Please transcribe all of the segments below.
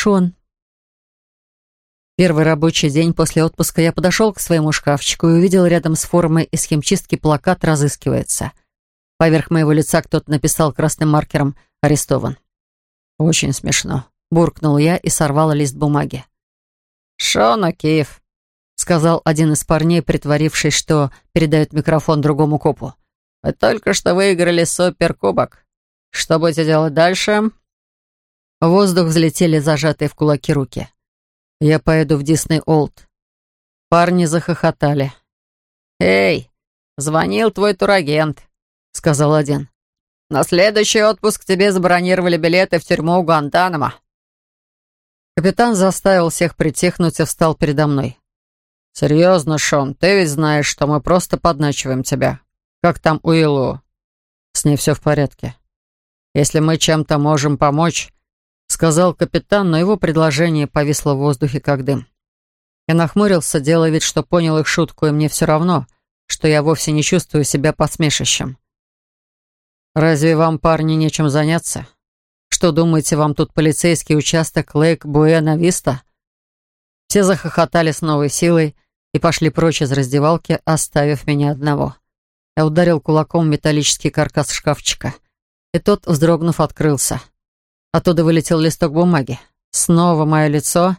Шон. Первый рабочий день после отпуска я подошел к своему шкафчику и увидел рядом с формой из химчистки плакат «Разыскивается». Поверх моего лица кто-то написал красным маркером «Арестован». «Очень смешно», — буркнул я и сорвал лист бумаги. «Шон Киев, — сказал один из парней, притворившись, что передает микрофон другому копу. «Вы только что выиграли суперкубок. Что будете делать дальше?» В воздух взлетели зажатые в кулаки руки. «Я поеду в Дисней Олд». Парни захохотали. «Эй, звонил твой турагент», — сказал один. «На следующий отпуск тебе забронировали билеты в тюрьму Гуантанамо». Капитан заставил всех притихнуть и встал передо мной. «Серьезно, Шон, ты ведь знаешь, что мы просто подначиваем тебя. Как там Уиллу?» «С ней все в порядке. Если мы чем-то можем помочь, сказал капитан, но его предложение повисло в воздухе, как дым. Я нахмурился, делая вид, что понял их шутку, и мне все равно, что я вовсе не чувствую себя посмешищем. «Разве вам, парни, нечем заняться? Что думаете, вам тут полицейский участок Лейк-Буэна-Виста?» Все захохотали с новой силой и пошли прочь из раздевалки, оставив меня одного. Я ударил кулаком в металлический каркас шкафчика, и тот, вздрогнув, открылся. Оттуда вылетел листок бумаги. Снова мое лицо,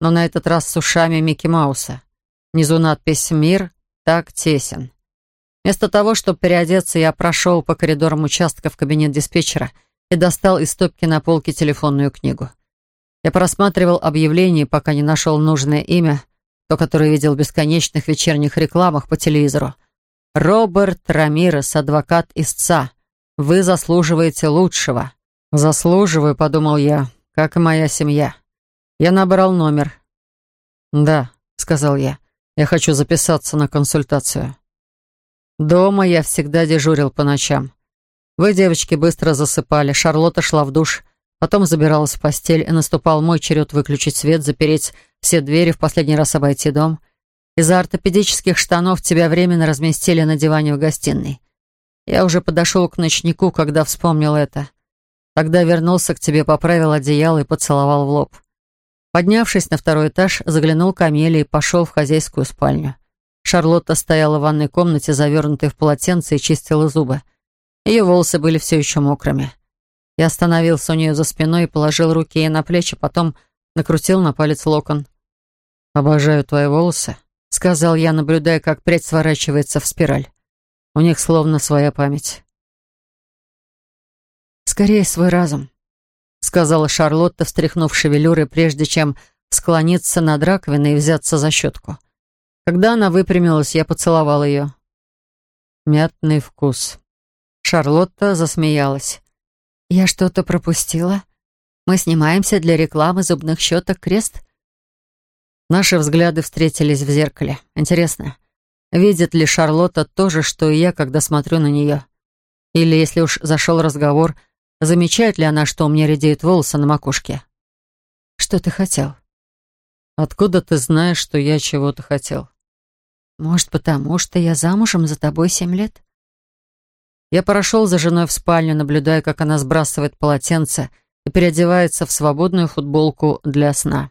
но на этот раз с ушами Микки Мауса. Внизу надпись «Мир так тесен». Вместо того, чтобы переодеться, я прошел по коридорам участка в кабинет диспетчера и достал из стопки на полке телефонную книгу. Я просматривал объявление, пока не нашел нужное имя, то, которое видел в бесконечных вечерних рекламах по телевизору. «Роберт Рамирес, адвокат истца. Вы заслуживаете лучшего». «Заслуживаю», — подумал я, — «как и моя семья». Я набрал номер. «Да», — сказал я, — «я хочу записаться на консультацию». Дома я всегда дежурил по ночам. Вы, девочки, быстро засыпали. Шарлотта шла в душ, потом забиралась в постель, и наступал мой черед выключить свет, запереть все двери, в последний раз обойти дом. Из-за ортопедических штанов тебя временно разместили на диване в гостиной. Я уже подошел к ночнику, когда вспомнил это — Тогда вернулся к тебе, поправил одеяло и поцеловал в лоб. Поднявшись на второй этаж, заглянул к Амелии и пошел в хозяйскую спальню. Шарлотта стояла в ванной комнате, завернутой в полотенце, и чистила зубы. Ее волосы были все еще мокрыми. Я остановился у нее за спиной и положил руки ей на плечи, потом накрутил на палец локон. «Обожаю твои волосы», — сказал я, наблюдая, как прядь сворачивается в спираль. «У них словно своя память. «Скорее свой разум», — сказала Шарлотта, встряхнув шевелюры, прежде чем склониться над раковиной и взяться за щетку. Когда она выпрямилась, я поцеловал ее. «Мятный вкус». Шарлотта засмеялась. «Я что-то пропустила? Мы снимаемся для рекламы зубных щеток «Крест»?» Наши взгляды встретились в зеркале. Интересно, видит ли Шарлотта то же, что и я, когда смотрю на нее? Или, если уж зашел разговор, — Замечает ли она, что у меня редеют волосы на макушке? Что ты хотел? Откуда ты знаешь, что я чего-то хотел? Может, потому что я замужем за тобой семь лет? Я прошел за женой в спальню, наблюдая, как она сбрасывает полотенце и переодевается в свободную футболку для сна.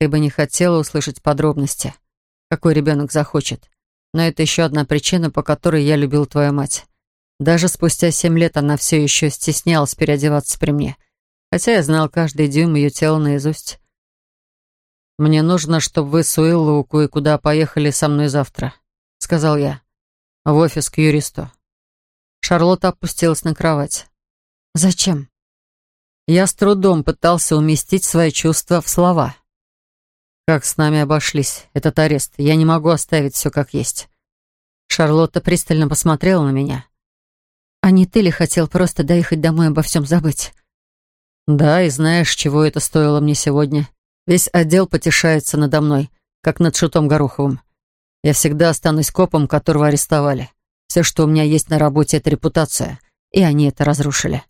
Ты бы не хотела услышать подробности, какой ребенок захочет. Но это еще одна причина, по которой я любил твою мать. Даже спустя семь лет она все еще стеснялась переодеваться при мне, хотя я знал каждый дюйм ее тела наизусть. «Мне нужно, чтобы вы с Уиллоу кое-куда поехали со мной завтра», — сказал я, — «в офис к юристу». Шарлотта опустилась на кровать. «Зачем?» Я с трудом пытался уместить свои чувства в слова. «Как с нами обошлись, этот арест. Я не могу оставить все как есть». Шарлотта пристально посмотрела на меня. А не ты ли хотел просто доехать домой и обо всем забыть? Да, и знаешь, чего это стоило мне сегодня. Весь отдел потешается надо мной, как над Шутом Гороховым. Я всегда останусь копом, которого арестовали. Все, что у меня есть на работе, это репутация, и они это разрушили.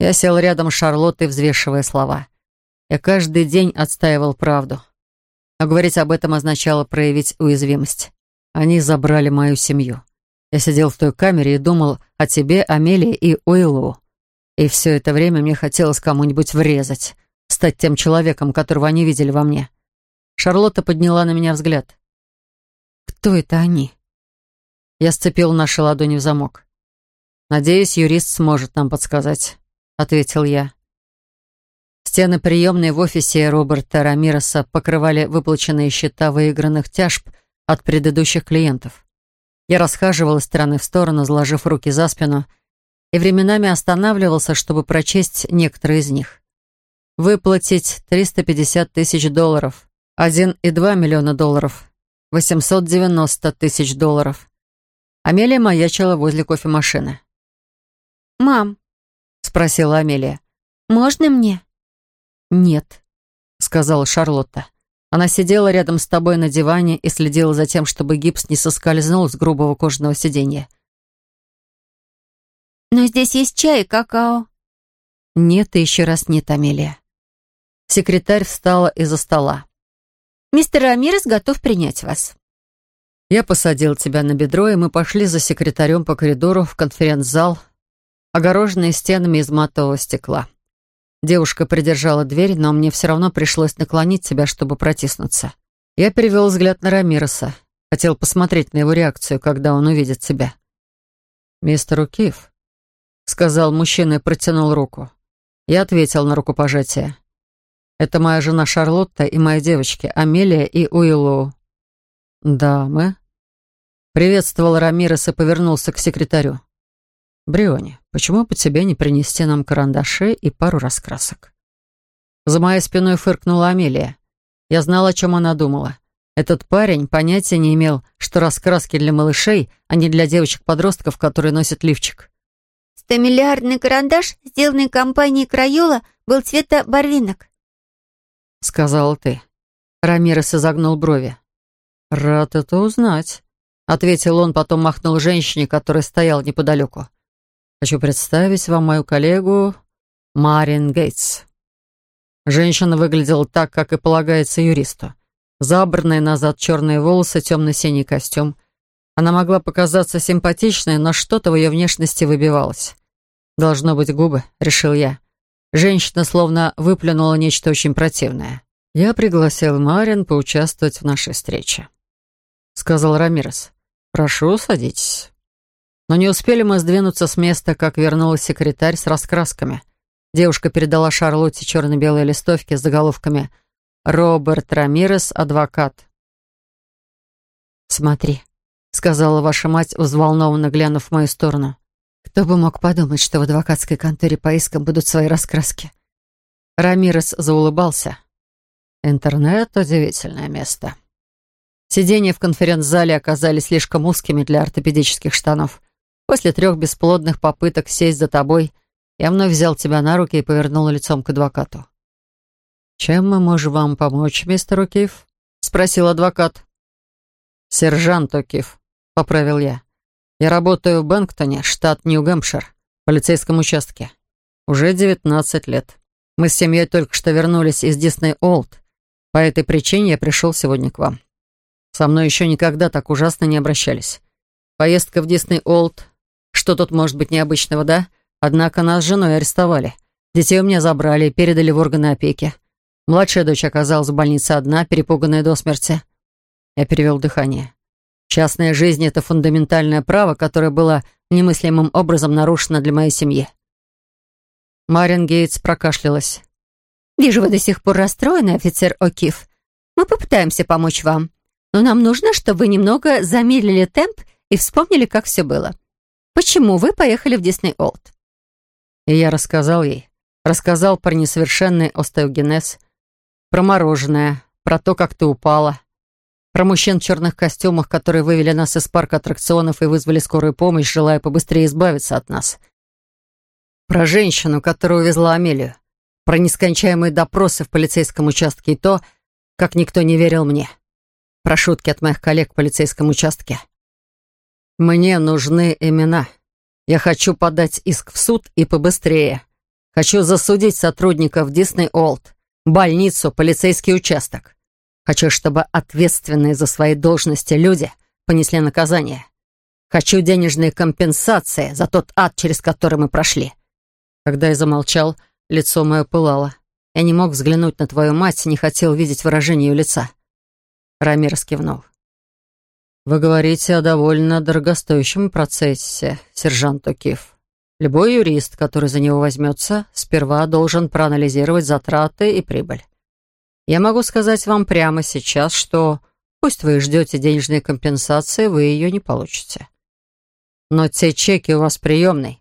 Я сел рядом с Шарлоттой, взвешивая слова. Я каждый день отстаивал правду. А говорить об этом означало проявить уязвимость. Они забрали мою семью. Я сидел в той камере и думал о тебе, Амелии и Уиллу. И все это время мне хотелось кому-нибудь врезать, стать тем человеком, которого они видели во мне. Шарлотта подняла на меня взгляд. «Кто это они?» Я сцепил наши ладони в замок. «Надеюсь, юрист сможет нам подсказать», — ответил я. Стены приемной в офисе Роберта Рамироса покрывали выплаченные счета выигранных тяжб от предыдущих клиентов. Я расхаживал из стороны в сторону, заложив руки за спину, и временами останавливался, чтобы прочесть некоторые из них. Выплатить 350 тысяч долларов, 1,2 миллиона долларов, 890 тысяч долларов. Амелия маячила возле кофемашины. «Мам», — спросила Амелия, — «можно мне?» «Нет», — сказала Шарлотта. Она сидела рядом с тобой на диване и следила за тем, чтобы гипс не соскользнул с грубого кожаного сиденья. «Но здесь есть чай и какао». «Нет и еще раз нет, Амелия». Секретарь встала из-за стола. «Мистер Рамирес готов принять вас». Я посадил тебя на бедро, и мы пошли за секретарем по коридору в конференц-зал, огороженный стенами из матового стекла. Девушка придержала дверь, но мне все равно пришлось наклонить себя, чтобы протиснуться. Я перевел взгляд на Рамироса. Хотел посмотреть на его реакцию, когда он увидит себя. «Мистер Укиф», — сказал мужчина и протянул руку. Я ответил на рукопожатие. «Это моя жена Шарлотта и мои девочки, Амелия и Уиллоу». «Да, мы...» Приветствовал Рамирес и повернулся к секретарю. «Бриони, почему бы тебе не принести нам карандаши и пару раскрасок?» За моей спиной фыркнула Амелия. Я знала, о чем она думала. Этот парень понятия не имел, что раскраски для малышей, а не для девочек-подростков, которые носят лифчик. «Стомиллиардный карандаш, сделанный компанией Краюла, был цвета барвинок», — сказала ты. Рамирес изогнул брови. «Рад это узнать», — ответил он, потом махнул женщине, которая стояла неподалеку. Хочу представить вам мою коллегу Марин Гейтс. Женщина выглядела так, как и полагается юристу. Забранные назад черные волосы, темно-синий костюм. Она могла показаться симпатичной, но что-то в ее внешности выбивалось. «Должно быть губы», — решил я. Женщина словно выплюнула нечто очень противное. «Я пригласил Марин поучаствовать в нашей встрече», — сказал Рамирес. «Прошу, садитесь». Но не успели мы сдвинуться с места, как вернулась секретарь с раскрасками. Девушка передала Шарлотте черно-белые листовки с заголовками «Роберт Рамирес, адвокат». «Смотри», — сказала ваша мать, взволнованно глянув в мою сторону. «Кто бы мог подумать, что в адвокатской конторе по искам будут свои раскраски?» Рамирес заулыбался. «Интернет — удивительное место». Сидения в конференц-зале оказались слишком узкими для ортопедических штанов. После трех бесплодных попыток сесть за тобой, я вновь взял тебя на руки и повернул лицом к адвокату. «Чем мы можем вам помочь, мистер Окиф?» — спросил адвокат. «Сержант Окиф», — поправил я. «Я работаю в Бэнктоне, штат Нью-Гэмпшир, в полицейском участке. Уже 19 лет. Мы с семьей только что вернулись из Дисней Олд. По этой причине я пришел сегодня к вам. Со мной еще никогда так ужасно не обращались. Поездка в Дисней Олд что тут может быть необычного, да? Однако нас с женой арестовали. Детей у меня забрали и передали в органы опеки. Младшая дочь оказалась в больнице одна, перепуганная до смерти. Я перевел дыхание. Частная жизнь — это фундаментальное право, которое было немыслимым образом нарушено для моей семьи. Марин Гейтс прокашлялась. «Вижу, вы до сих пор расстроены, офицер О'Кив. Мы попытаемся помочь вам. Но нам нужно, чтобы вы немного замедлили темп и вспомнили, как все было. Почему вы поехали в Дисней Олд?» И я рассказал ей. Рассказал про несовершенный остеогенез, про мороженое, про то, как ты упала, про мужчин в черных костюмах, которые вывели нас из парка аттракционов и вызвали скорую помощь, желая побыстрее избавиться от нас. Про женщину, которая увезла Амелию. Про нескончаемые допросы в полицейском участке и то, как никто не верил мне. Про шутки от моих коллег в полицейском участке. «Мне нужны имена. Я хочу подать иск в суд и побыстрее. Хочу засудить сотрудников Дисней Олд, больницу, полицейский участок. Хочу, чтобы ответственные за свои должности люди понесли наказание. Хочу денежные компенсации за тот ад, через который мы прошли». Когда я замолчал, лицо мое пылало. Я не мог взглянуть на твою мать, не хотел видеть выражение ее лица. Рамир скивнул. «Вы говорите о довольно дорогостоящем процессе, сержант Окиф. Любой юрист, который за него возьмется, сперва должен проанализировать затраты и прибыль. Я могу сказать вам прямо сейчас, что пусть вы ждете денежной компенсации, вы ее не получите. Но те чеки у вас приемные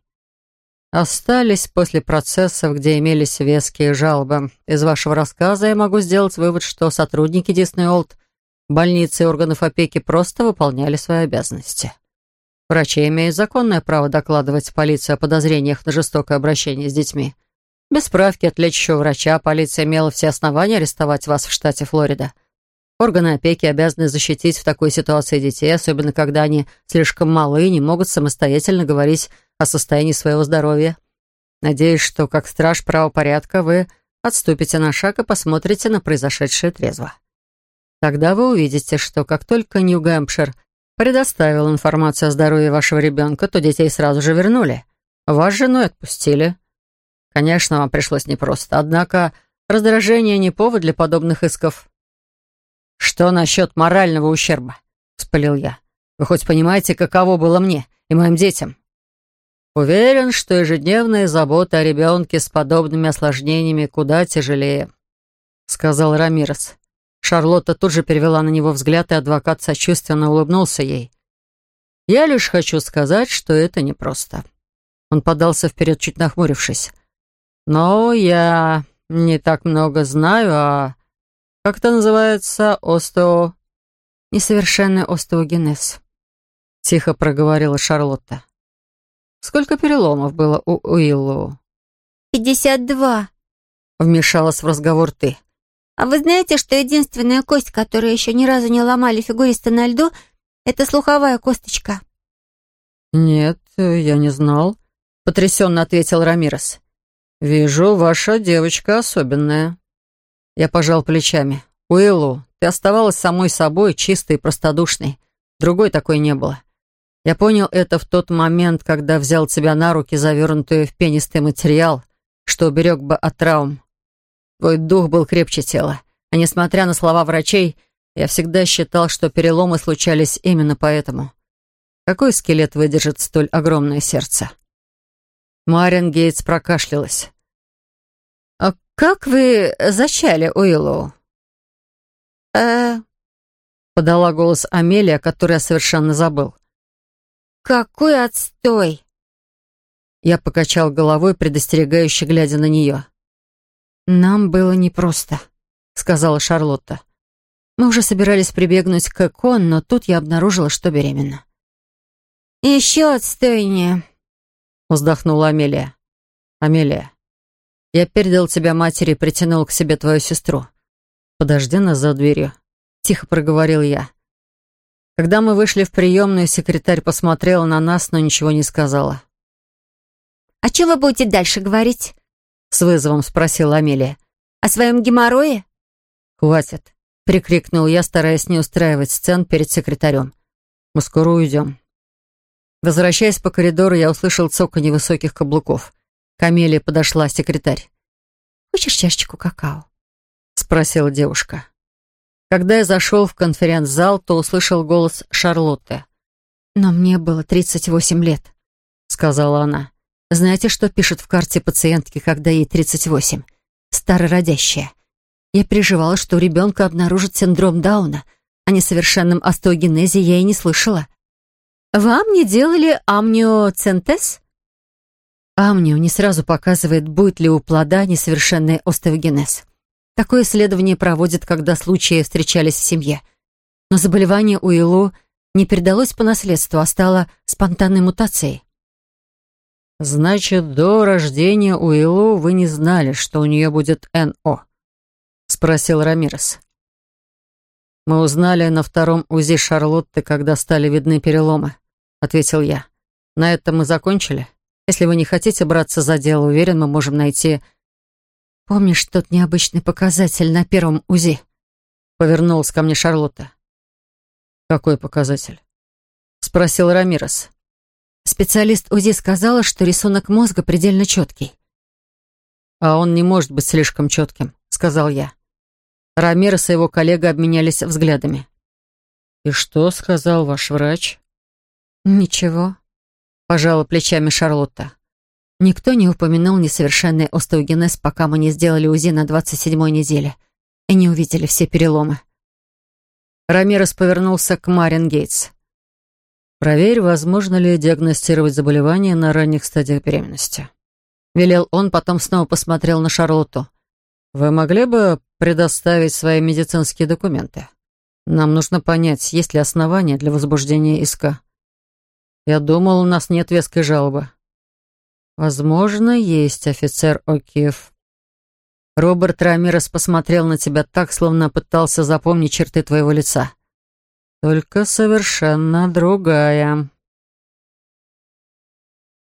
Остались после процессов, где имелись веские жалобы. Из вашего рассказа я могу сделать вывод, что сотрудники Дисней Олд Больницы и органов опеки просто выполняли свои обязанности. Врачи имеют законное право докладывать полиции о подозрениях на жестокое обращение с детьми. Без справки от лечащего врача полиция имела все основания арестовать вас в штате Флорида. Органы опеки обязаны защитить в такой ситуации детей, особенно когда они слишком малы и не могут самостоятельно говорить о состоянии своего здоровья. Надеюсь, что как страж правопорядка вы отступите на шаг и посмотрите на произошедшее трезво. Тогда вы увидите, что как только Нью-Гэмпшир предоставил информацию о здоровье вашего ребенка, то детей сразу же вернули. Вас с женой отпустили. Конечно, вам пришлось непросто, однако раздражение не повод для подобных исков. «Что насчет морального ущерба?» — спалил я. «Вы хоть понимаете, каково было мне и моим детям?» Уверен, что ежедневная забота о ребенке с подобными осложнениями куда тяжелее, — сказал Рамирес. Шарлотта тут же перевела на него взгляд, и адвокат сочувственно улыбнулся ей. «Я лишь хочу сказать, что это непросто». Он подался вперед, чуть нахмурившись. «Но я не так много знаю, а... Как это называется? Остео...» «Несовершенный остеогенез», — тихо проговорила Шарлотта. «Сколько переломов было у Уиллоу?» «Пятьдесят два», — вмешалась в разговор ты. А вы знаете, что единственная кость, которую еще ни разу не ломали фигуристы на льду, это слуховая косточка? Нет, я не знал, потрясенно ответил Рамирес. Вижу, ваша девочка особенная. Я пожал плечами. Уиллу, ты оставалась самой собой, чистой и простодушной. Другой такой не было. Я понял это в тот момент, когда взял тебя на руки, завернутую в пенистый материал, что уберег бы от травм. Твой дух был крепче тела. А несмотря на слова врачей, я всегда считал, что переломы случались именно поэтому. Какой скелет выдержит столь огромное сердце? Марин Гейтс прокашлялась. «А как вы зачали Уиллоу?» «Э...» — подала голос Амелия, который я совершенно забыл. «Какой отстой!» Я покачал головой, предостерегающе глядя на нее. «Нам было непросто», — сказала Шарлотта. «Мы уже собирались прибегнуть к ЭКОН, но тут я обнаружила, что беременна». «Еще отстойнее», — вздохнула Амелия. «Амелия, я передал тебя матери и притянул к себе твою сестру. Подожди нас за дверью», — тихо проговорил я. Когда мы вышли в приемную, секретарь посмотрела на нас, но ничего не сказала. «О чем вы будете дальше говорить?» с вызовом спросила Амелия. «О своем геморрое?» «Хватит», — прикрикнул я, стараясь не устраивать сцен перед секретарем. «Мы скоро уйдем». Возвращаясь по коридору, я услышал цоканье высоких каблуков. К Амелии подошла секретарь. «Хочешь чашечку какао?» — спросила девушка. Когда я зашел в конференц-зал, то услышал голос Шарлотты. «Но мне было 38 лет», — сказала она. Знаете, что пишут в карте пациентки, когда ей 38? Старородящая. Я переживала, что у ребенка обнаружит синдром Дауна. О несовершенном остеогенезе я и не слышала. «Вам не делали амниоцентез?» Амнио не сразу показывает, будет ли у плода несовершенный остеогенез. Такое исследование проводят, когда случаи встречались в семье. Но заболевание у Илу не передалось по наследству, а стало спонтанной мутацией. «Значит, до рождения Уиллу вы не знали, что у нее будет НО?» — спросил Рамирес. «Мы узнали на втором УЗИ Шарлотты, когда стали видны переломы», — ответил я. «На этом мы закончили. Если вы не хотите браться за дело, уверен, мы можем найти...» «Помнишь тот необычный показатель на первом УЗИ?» — повернулась ко мне Шарлотта. «Какой показатель?» — спросил Рамирес. Специалист УЗИ сказала, что рисунок мозга предельно четкий. «А он не может быть слишком четким», — сказал я. Рамирес и его коллега обменялись взглядами. «И что сказал ваш врач?» «Ничего», — пожала плечами Шарлотта. Никто не упоминал несовершенный остеогенез, пока мы не сделали УЗИ на 27-й неделе и не увидели все переломы. Рамирес повернулся к Марин Гейтс. «Проверь, возможно ли диагностировать заболевание на ранних стадиях беременности». Велел он, потом снова посмотрел на Шарлотту. «Вы могли бы предоставить свои медицинские документы? Нам нужно понять, есть ли основания для возбуждения иска». «Я думал, у нас нет веской жалобы». «Возможно, есть, офицер О'Кив». Роберт Рамирес посмотрел на тебя так, словно пытался запомнить черты твоего лица только совершенно другая.